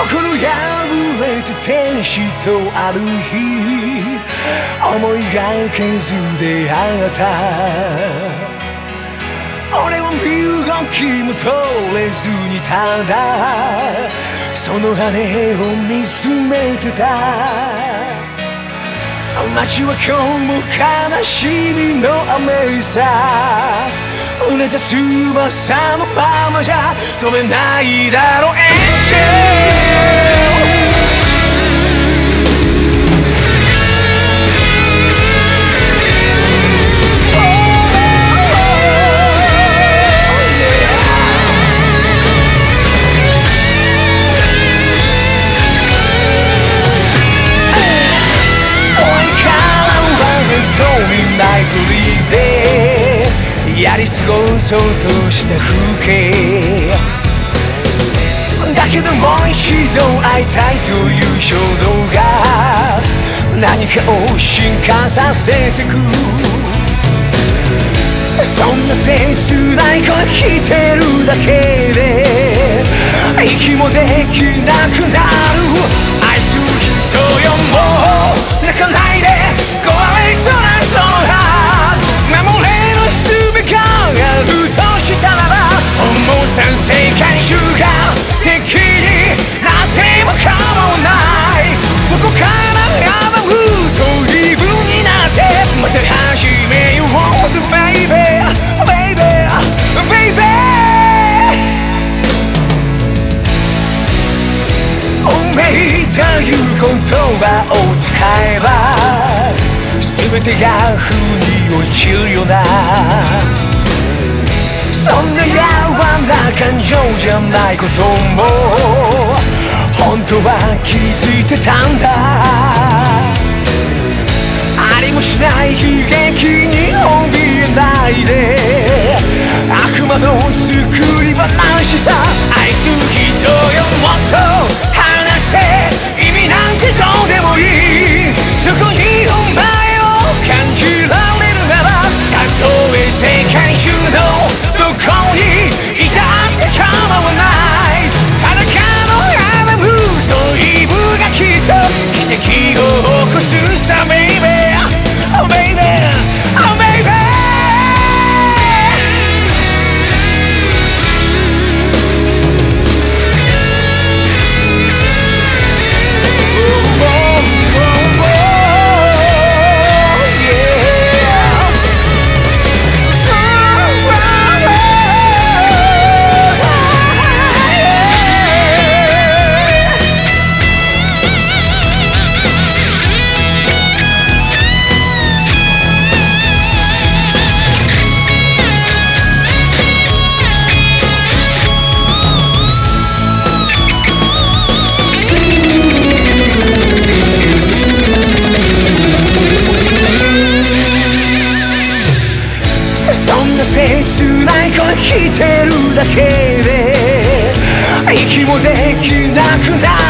心破れて天使とある日思いがけず出会った。俺は身動きも取れずにただその羽を見つめてた。街は今日も悲しみの雨さ。濡れた翼のままじゃ止めないだろうエンジェル。過ごそうとした風景だけどもう一度会いたいという衝動が何かを進化させてく。そんな切ない声聞いてるだけで息もできなくなる。言葉を使えば全てが風に落ちるよな。そんなやわな感情じゃないことも本当は気づいてた。奇跡を起こすためんな切ない声聞いてるだけで息もできなくなる。